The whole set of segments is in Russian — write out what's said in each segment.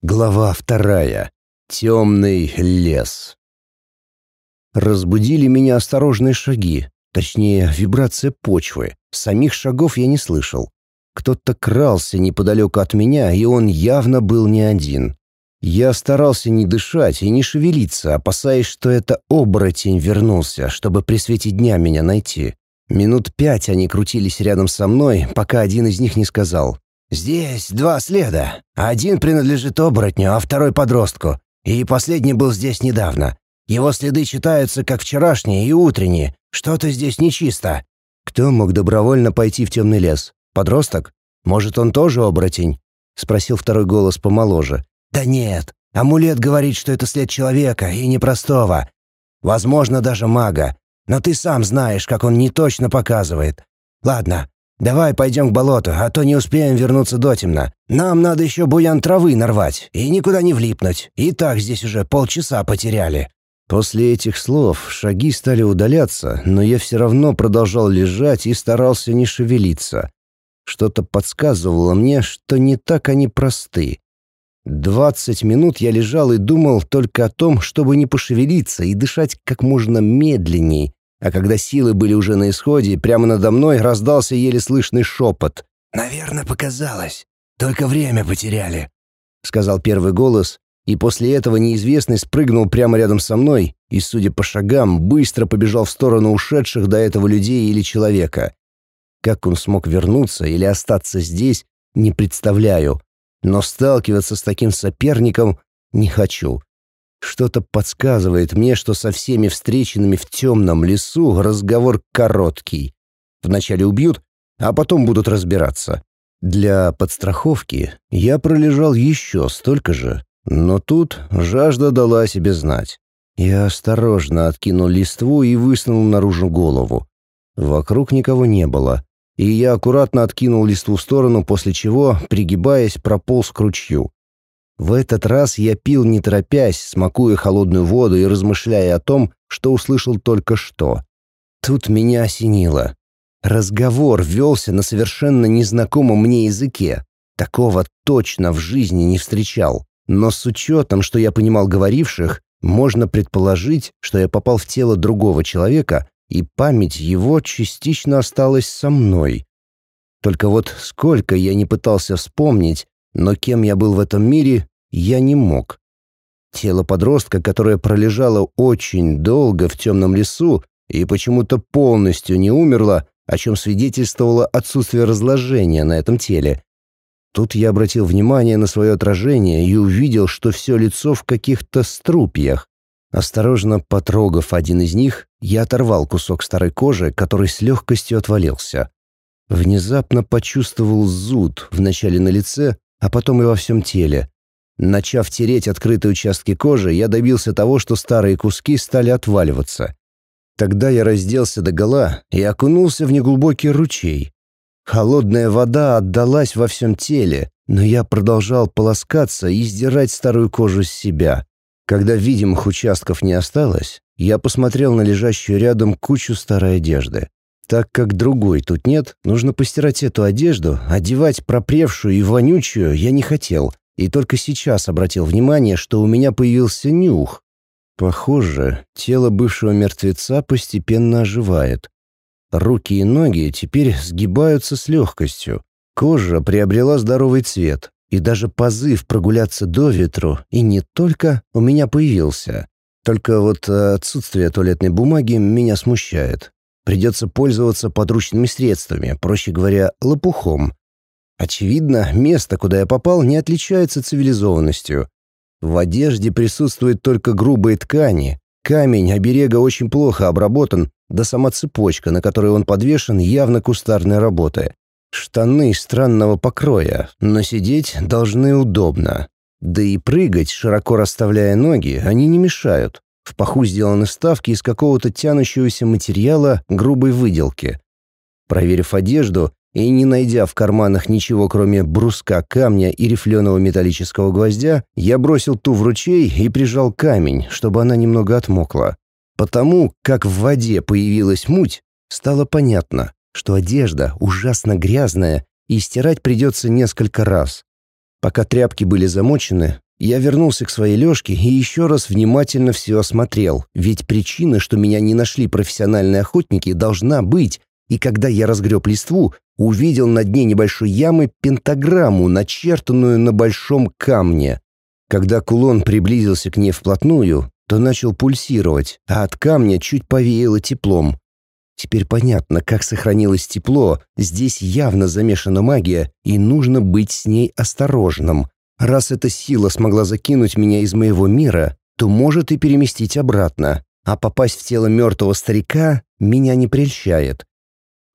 Глава вторая. Темный лес. Разбудили меня осторожные шаги, точнее, вибрация почвы. Самих шагов я не слышал. Кто-то крался неподалеку от меня, и он явно был не один. Я старался не дышать и не шевелиться, опасаясь, что это оборотень вернулся, чтобы при свете дня меня найти. Минут пять они крутились рядом со мной, пока один из них не сказал «Здесь два следа. Один принадлежит оборотню, а второй — подростку. И последний был здесь недавно. Его следы читаются как вчерашние и утренние. Что-то здесь нечисто». «Кто мог добровольно пойти в темный лес? Подросток? Может, он тоже оборотень?» — спросил второй голос помоложе. «Да нет. Амулет говорит, что это след человека, и непростого. Возможно, даже мага. Но ты сам знаешь, как он не точно показывает. Ладно, Давай пойдем к болоту, а то не успеем вернуться до темна. Нам надо еще буян травы нарвать и никуда не влипнуть. И так здесь уже полчаса потеряли». После этих слов шаги стали удаляться, но я все равно продолжал лежать и старался не шевелиться. Что-то подсказывало мне, что не так они просты. Двадцать минут я лежал и думал только о том, чтобы не пошевелиться и дышать как можно медленней, а когда силы были уже на исходе, прямо надо мной раздался еле слышный шепот. «Наверное, показалось. Только время потеряли», — сказал первый голос, и после этого неизвестный спрыгнул прямо рядом со мной и, судя по шагам, быстро побежал в сторону ушедших до этого людей или человека. Как он смог вернуться или остаться здесь, не представляю, но сталкиваться с таким соперником не хочу. Что-то подсказывает мне, что со всеми встреченными в темном лесу разговор короткий. Вначале убьют, а потом будут разбираться. Для подстраховки я пролежал еще столько же, но тут жажда дала о себе знать. Я осторожно откинул листву и высунул наружу голову. Вокруг никого не было, и я аккуратно откинул листву в сторону, после чего, пригибаясь, прополз к ручью. В этот раз я пил не торопясь, смакуя холодную воду и размышляя о том, что услышал только что. Тут меня осенило. Разговор велся на совершенно незнакомом мне языке. Такого точно в жизни не встречал. Но с учетом, что я понимал говоривших, можно предположить, что я попал в тело другого человека, и память его частично осталась со мной. Только вот сколько я не пытался вспомнить, но кем я был в этом мире, я не мог. Тело подростка, которое пролежало очень долго в темном лесу и почему-то полностью не умерло, о чем свидетельствовало отсутствие разложения на этом теле. Тут я обратил внимание на свое отражение и увидел, что все лицо в каких-то струпьях. Осторожно потрогав один из них, я оторвал кусок старой кожи, который с легкостью отвалился. Внезапно почувствовал зуд вначале на лице, а потом и во всем теле. Начав тереть открытые участки кожи, я добился того, что старые куски стали отваливаться. Тогда я разделся догола и окунулся в неглубокий ручей. Холодная вода отдалась во всем теле, но я продолжал полоскаться и сдирать старую кожу с себя. Когда видимых участков не осталось, я посмотрел на лежащую рядом кучу старой одежды. Так как другой тут нет, нужно постирать эту одежду, одевать пропревшую и вонючую я не хотел, и только сейчас обратил внимание, что у меня появился нюх. Похоже, тело бывшего мертвеца постепенно оживает. Руки и ноги теперь сгибаются с легкостью. Кожа приобрела здоровый цвет, и даже позыв прогуляться до ветру, и не только, у меня появился. Только вот отсутствие туалетной бумаги меня смущает. Придется пользоваться подручными средствами, проще говоря, лопухом. Очевидно, место, куда я попал, не отличается цивилизованностью. В одежде присутствуют только грубые ткани. Камень оберега очень плохо обработан, да сама цепочка, на которой он подвешен, явно кустарной работы. Штаны странного покроя, но сидеть должны удобно. Да и прыгать, широко расставляя ноги, они не мешают. В паху сделаны ставки из какого-то тянущегося материала грубой выделки. Проверив одежду и не найдя в карманах ничего, кроме бруска камня и рифленого металлического гвоздя, я бросил ту в ручей и прижал камень, чтобы она немного отмокла. Потому, как в воде появилась муть, стало понятно, что одежда ужасно грязная и стирать придется несколько раз. Пока тряпки были замочены, Я вернулся к своей лёжке и еще раз внимательно все осмотрел, ведь причина, что меня не нашли профессиональные охотники, должна быть, и когда я разгреб листву, увидел на дне небольшой ямы пентаграмму, начертанную на большом камне. Когда кулон приблизился к ней вплотную, то начал пульсировать, а от камня чуть повеяло теплом. Теперь понятно, как сохранилось тепло, здесь явно замешана магия, и нужно быть с ней осторожным. Раз эта сила смогла закинуть меня из моего мира, то может и переместить обратно, а попасть в тело мертвого старика меня не прельщает.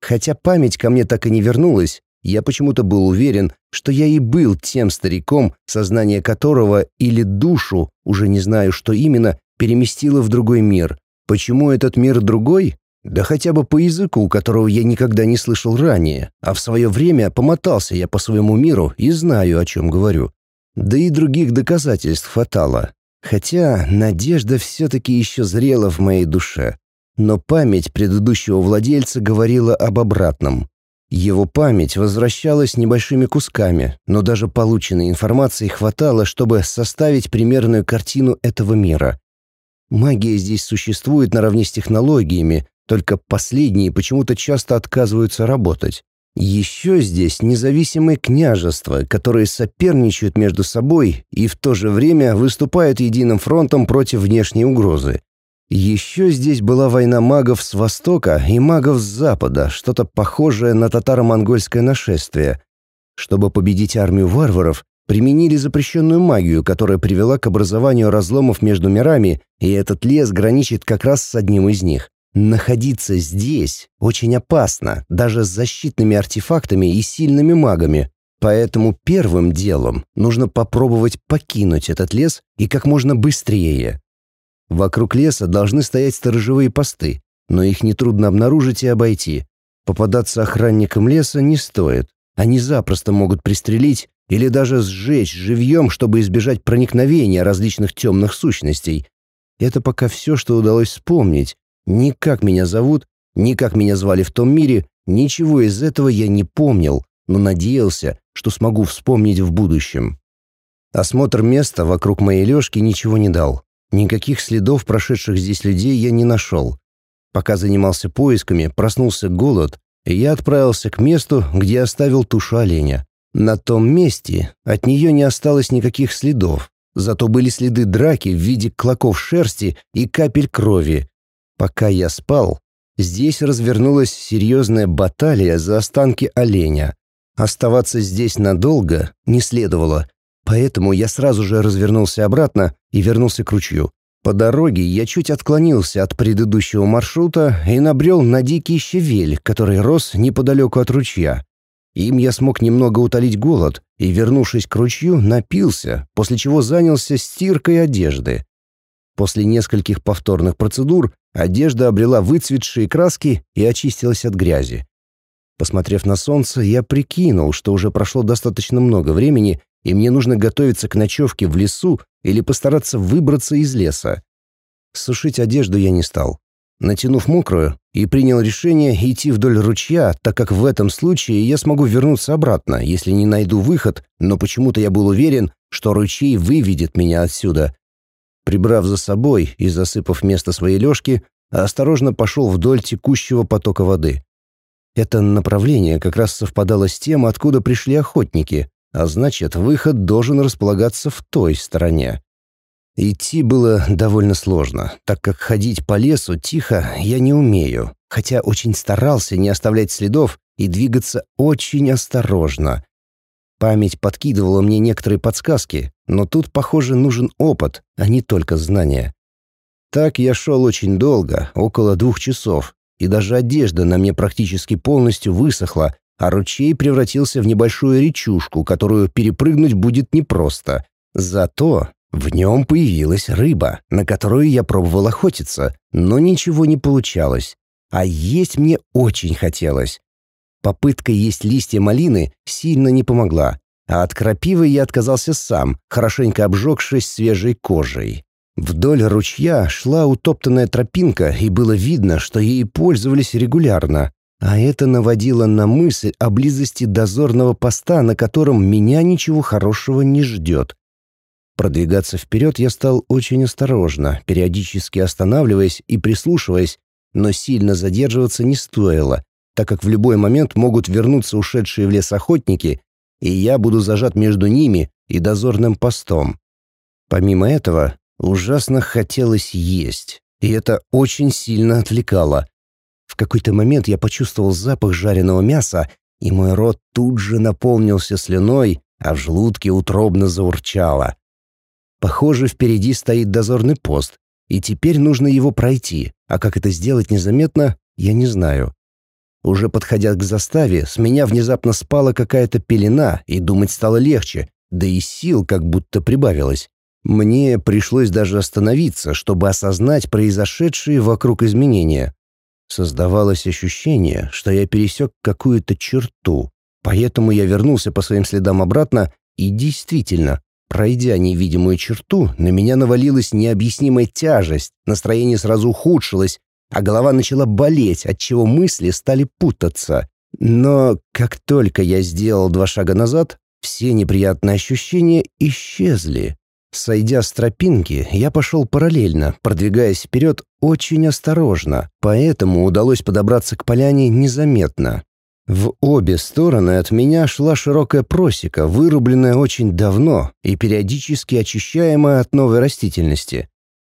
Хотя память ко мне так и не вернулась, я почему-то был уверен, что я и был тем стариком, сознание которого или душу, уже не знаю, что именно, переместило в другой мир. Почему этот мир другой? Да хотя бы по языку, которого я никогда не слышал ранее, а в свое время помотался я по своему миру и знаю, о чем говорю. Да и других доказательств хватало. Хотя надежда все-таки еще зрела в моей душе. Но память предыдущего владельца говорила об обратном. Его память возвращалась небольшими кусками, но даже полученной информации хватало, чтобы составить примерную картину этого мира. Магия здесь существует наравне с технологиями, только последние почему-то часто отказываются работать. Еще здесь независимые княжества, которые соперничают между собой и в то же время выступают единым фронтом против внешней угрозы. Еще здесь была война магов с востока и магов с запада, что-то похожее на татаро-монгольское нашествие. Чтобы победить армию варваров, применили запрещенную магию, которая привела к образованию разломов между мирами, и этот лес граничит как раз с одним из них. Находиться здесь очень опасно, даже с защитными артефактами и сильными магами. Поэтому первым делом нужно попробовать покинуть этот лес и как можно быстрее. Вокруг леса должны стоять сторожевые посты, но их нетрудно обнаружить и обойти. Попадаться охранникам леса не стоит. Они запросто могут пристрелить или даже сжечь живьем, чтобы избежать проникновения различных темных сущностей. Это пока все, что удалось вспомнить, ни как меня зовут, ни как меня звали в том мире, ничего из этого я не помнил, но надеялся, что смогу вспомнить в будущем. Осмотр места вокруг моей лёжки ничего не дал. Никаких следов прошедших здесь людей я не нашел. Пока занимался поисками, проснулся голод, и я отправился к месту, где оставил тушу оленя. На том месте от нее не осталось никаких следов, зато были следы драки в виде клоков шерсти и капель крови, Пока я спал, здесь развернулась серьезная баталия за останки оленя. Оставаться здесь надолго не следовало, поэтому я сразу же развернулся обратно и вернулся к ручью. По дороге я чуть отклонился от предыдущего маршрута и набрел на дикий щавель, который рос неподалеку от ручья. Им я смог немного утолить голод и, вернувшись к ручью, напился, после чего занялся стиркой одежды. После нескольких повторных процедур одежда обрела выцветшие краски и очистилась от грязи. Посмотрев на солнце, я прикинул, что уже прошло достаточно много времени, и мне нужно готовиться к ночевке в лесу или постараться выбраться из леса. Сушить одежду я не стал. Натянув мокрую, и принял решение идти вдоль ручья, так как в этом случае я смогу вернуться обратно, если не найду выход, но почему-то я был уверен, что ручей выведет меня отсюда, Прибрав за собой и засыпав место своей лёжки, осторожно пошел вдоль текущего потока воды. Это направление как раз совпадало с тем, откуда пришли охотники, а значит, выход должен располагаться в той стороне. Идти было довольно сложно, так как ходить по лесу тихо я не умею, хотя очень старался не оставлять следов и двигаться очень осторожно, Память подкидывала мне некоторые подсказки, но тут, похоже, нужен опыт, а не только знания. Так я шел очень долго, около двух часов, и даже одежда на мне практически полностью высохла, а ручей превратился в небольшую речушку, которую перепрыгнуть будет непросто. Зато в нем появилась рыба, на которую я пробовал охотиться, но ничего не получалось. А есть мне очень хотелось. Попытка есть листья малины сильно не помогла, а от крапивы я отказался сам, хорошенько обжегшись свежей кожей. Вдоль ручья шла утоптанная тропинка, и было видно, что ей пользовались регулярно, а это наводило на мысль о близости дозорного поста, на котором меня ничего хорошего не ждет. Продвигаться вперед я стал очень осторожно, периодически останавливаясь и прислушиваясь, но сильно задерживаться не стоило, так как в любой момент могут вернуться ушедшие в лес охотники, и я буду зажат между ними и дозорным постом. Помимо этого, ужасно хотелось есть, и это очень сильно отвлекало. В какой-то момент я почувствовал запах жареного мяса, и мой рот тут же наполнился слюной, а в желудке утробно заурчало. Похоже, впереди стоит дозорный пост, и теперь нужно его пройти, а как это сделать незаметно, я не знаю. Уже подходя к заставе, с меня внезапно спала какая-то пелена, и думать стало легче, да и сил как будто прибавилось. Мне пришлось даже остановиться, чтобы осознать произошедшие вокруг изменения. Создавалось ощущение, что я пересек какую-то черту, поэтому я вернулся по своим следам обратно и действительно Пройдя невидимую черту, на меня навалилась необъяснимая тяжесть, настроение сразу ухудшилось, а голова начала болеть, отчего мысли стали путаться. Но как только я сделал два шага назад, все неприятные ощущения исчезли. Сойдя с тропинки, я пошел параллельно, продвигаясь вперед очень осторожно, поэтому удалось подобраться к поляне незаметно. В обе стороны от меня шла широкая просека, вырубленная очень давно и периодически очищаемая от новой растительности.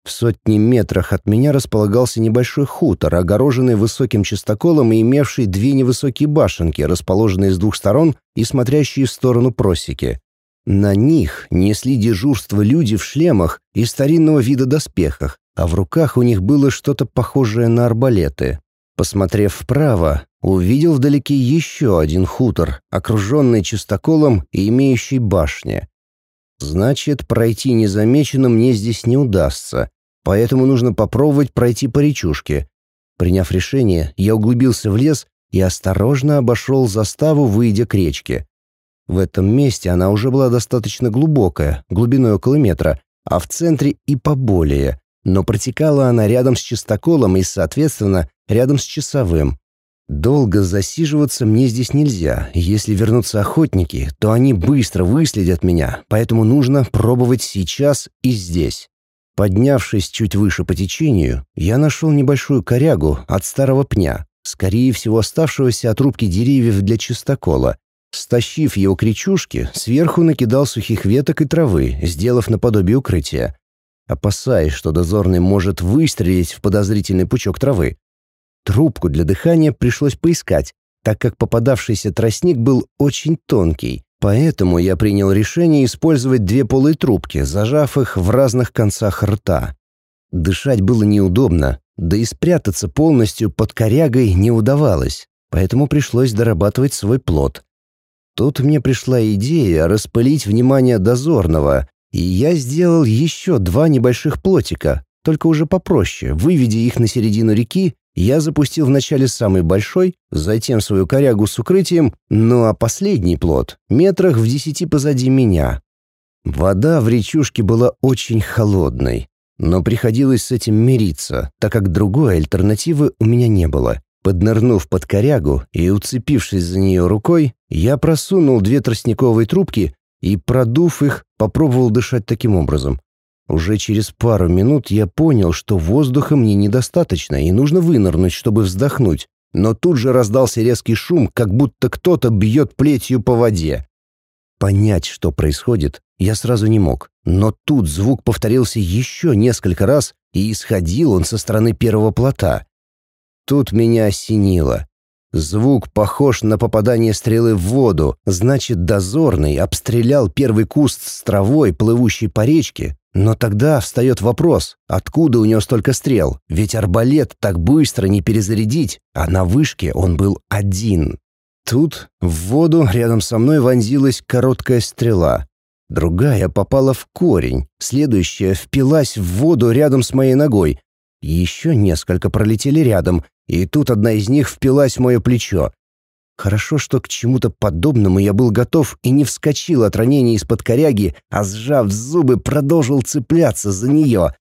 В сотни метрах от меня располагался небольшой хутор, огороженный высоким частоколом и имевший две невысокие башенки, расположенные с двух сторон и смотрящие в сторону просеки. На них несли дежурство люди в шлемах и старинного вида доспехах, а в руках у них было что-то похожее на арбалеты. Посмотрев вправо, увидел вдалеке еще один хутор, окруженный чистоколом и имеющий башни. Значит, пройти незамеченным мне здесь не удастся, поэтому нужно попробовать пройти по речушке. Приняв решение, я углубился в лес и осторожно обошел заставу, выйдя к речке. В этом месте она уже была достаточно глубокая, глубиной около метра, а в центре и поболее, но протекала она рядом с чистоколом и, соответственно, рядом с часовым. Долго засиживаться мне здесь нельзя. Если вернутся охотники, то они быстро выследят меня, поэтому нужно пробовать сейчас и здесь. Поднявшись чуть выше по течению, я нашел небольшую корягу от старого пня, скорее всего оставшегося от рубки деревьев для чистокола. Стащив его к речушке, сверху накидал сухих веток и травы, сделав наподобие укрытия. Опасаясь, что дозорный может выстрелить в подозрительный пучок травы, Трубку для дыхания пришлось поискать, так как попадавшийся тростник был очень тонкий. Поэтому я принял решение использовать две полые трубки, зажав их в разных концах рта. Дышать было неудобно, да и спрятаться полностью под корягой не удавалось, поэтому пришлось дорабатывать свой плод. Тут мне пришла идея распылить внимание дозорного, и я сделал еще два небольших плотика, только уже попроще, выведя их на середину реки я запустил вначале самый большой, затем свою корягу с укрытием, ну а последний плод — метрах в десяти позади меня. Вода в речушке была очень холодной, но приходилось с этим мириться, так как другой альтернативы у меня не было. Поднырнув под корягу и уцепившись за нее рукой, я просунул две тростниковые трубки и, продув их, попробовал дышать таким образом. Уже через пару минут я понял, что воздуха мне недостаточно и нужно вынырнуть, чтобы вздохнуть. Но тут же раздался резкий шум, как будто кто-то бьет плетью по воде. Понять, что происходит, я сразу не мог. Но тут звук повторился еще несколько раз, и исходил он со стороны первого плота. Тут меня осенило. Звук похож на попадание стрелы в воду, значит, дозорный обстрелял первый куст с травой, плывущей по речке, но тогда встает вопрос, откуда у него столько стрел? Ведь арбалет так быстро не перезарядить, а на вышке он был один. Тут в воду рядом со мной вонзилась короткая стрела. Другая попала в корень, следующая впилась в воду рядом с моей ногой. Еще несколько пролетели рядом, и тут одна из них впилась в мое плечо. Хорошо, что к чему-то подобному я был готов и не вскочил от ранения из-под коряги, а сжав зубы, продолжил цепляться за нее.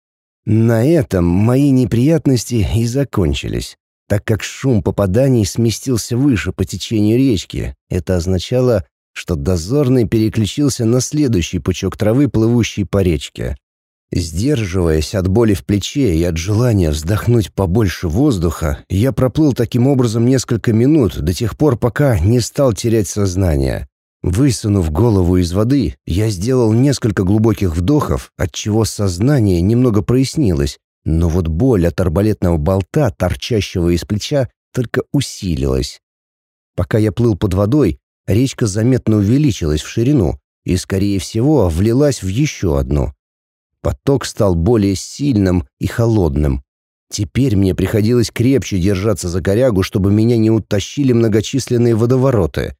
На этом мои неприятности и закончились, так как шум попаданий сместился выше по течению речки. Это означало, что дозорный переключился на следующий пучок травы, плывущий по речке. Сдерживаясь от боли в плече и от желания вздохнуть побольше воздуха, я проплыл таким образом несколько минут до тех пор, пока не стал терять сознание. Высунув голову из воды, я сделал несколько глубоких вдохов, отчего сознание немного прояснилось, но вот боль от арбалетного болта, торчащего из плеча, только усилилась. Пока я плыл под водой, речка заметно увеличилась в ширину и, скорее всего, влилась в еще одну. Поток стал более сильным и холодным. Теперь мне приходилось крепче держаться за корягу, чтобы меня не утащили многочисленные водовороты.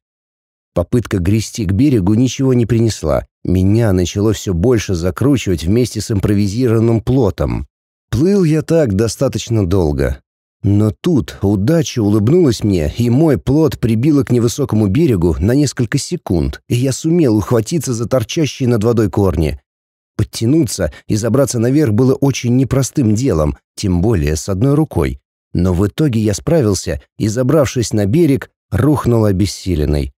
Попытка грести к берегу ничего не принесла. Меня начало все больше закручивать вместе с импровизированным плотом. Плыл я так достаточно долго. Но тут удача улыбнулась мне, и мой плот прибило к невысокому берегу на несколько секунд, и я сумел ухватиться за торчащие над водой корни. Подтянуться и забраться наверх было очень непростым делом, тем более с одной рукой. Но в итоге я справился и, забравшись на берег, рухнул обессиленный.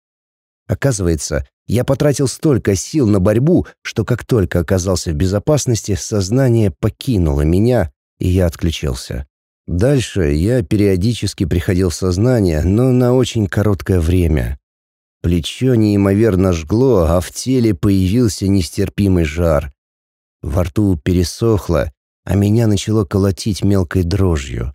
Оказывается, я потратил столько сил на борьбу, что как только оказался в безопасности, сознание покинуло меня, и я отключился. Дальше я периодически приходил в сознание, но на очень короткое время. Плечо неимоверно жгло, а в теле появился нестерпимый жар. Во рту пересохло, а меня начало колотить мелкой дрожью.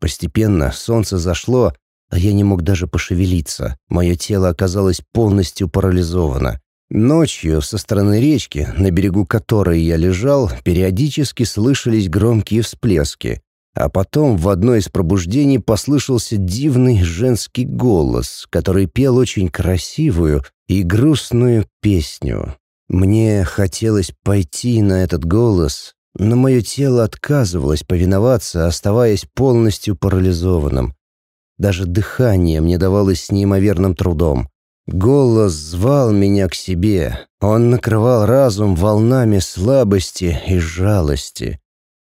Постепенно солнце зашло, а я не мог даже пошевелиться. Мое тело оказалось полностью парализовано. Ночью со стороны речки, на берегу которой я лежал, периодически слышались громкие всплески, а потом в одно из пробуждений послышался дивный женский голос, который пел очень красивую и грустную песню. Мне хотелось пойти на этот голос, но мое тело отказывалось повиноваться, оставаясь полностью парализованным. Даже дыхание мне давалось с неимоверным трудом. Голос звал меня к себе. Он накрывал разум волнами слабости и жалости.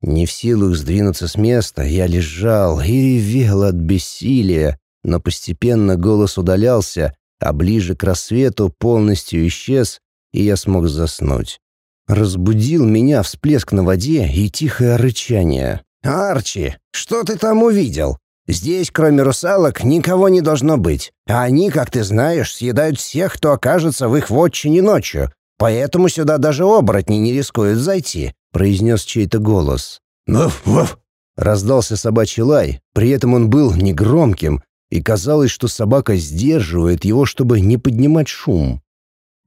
Не в силах сдвинуться с места, я лежал и ревел от бессилия, но постепенно голос удалялся, а ближе к рассвету полностью исчез, и я смог заснуть. Разбудил меня всплеск на воде и тихое рычание. «Арчи, что ты там увидел?» Здесь, кроме русалок, никого не должно быть. А они, как ты знаешь, съедают всех, кто окажется в их вотчине ночью. Поэтому сюда даже оборотни не рискуют зайти», — произнес чей-то голос. «Ваф-ваф!» — раздался собачий лай. При этом он был негромким, и казалось, что собака сдерживает его, чтобы не поднимать шум.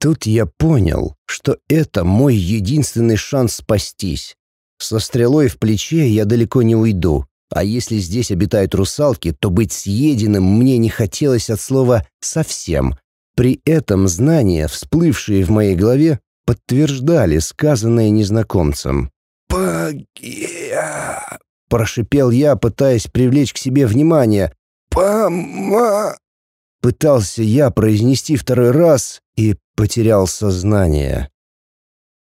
Тут я понял, что это мой единственный шанс спастись. Со стрелой в плече я далеко не уйду, а если здесь обитают русалки, то быть съеденным мне не хотелось от слова «совсем». При этом знания, всплывшие в моей голове, подтверждали сказанное незнакомцем. «Погия!» — прошипел я, пытаясь привлечь к себе внимание. «Пома...» Пытался я произнести второй раз и потерял сознание.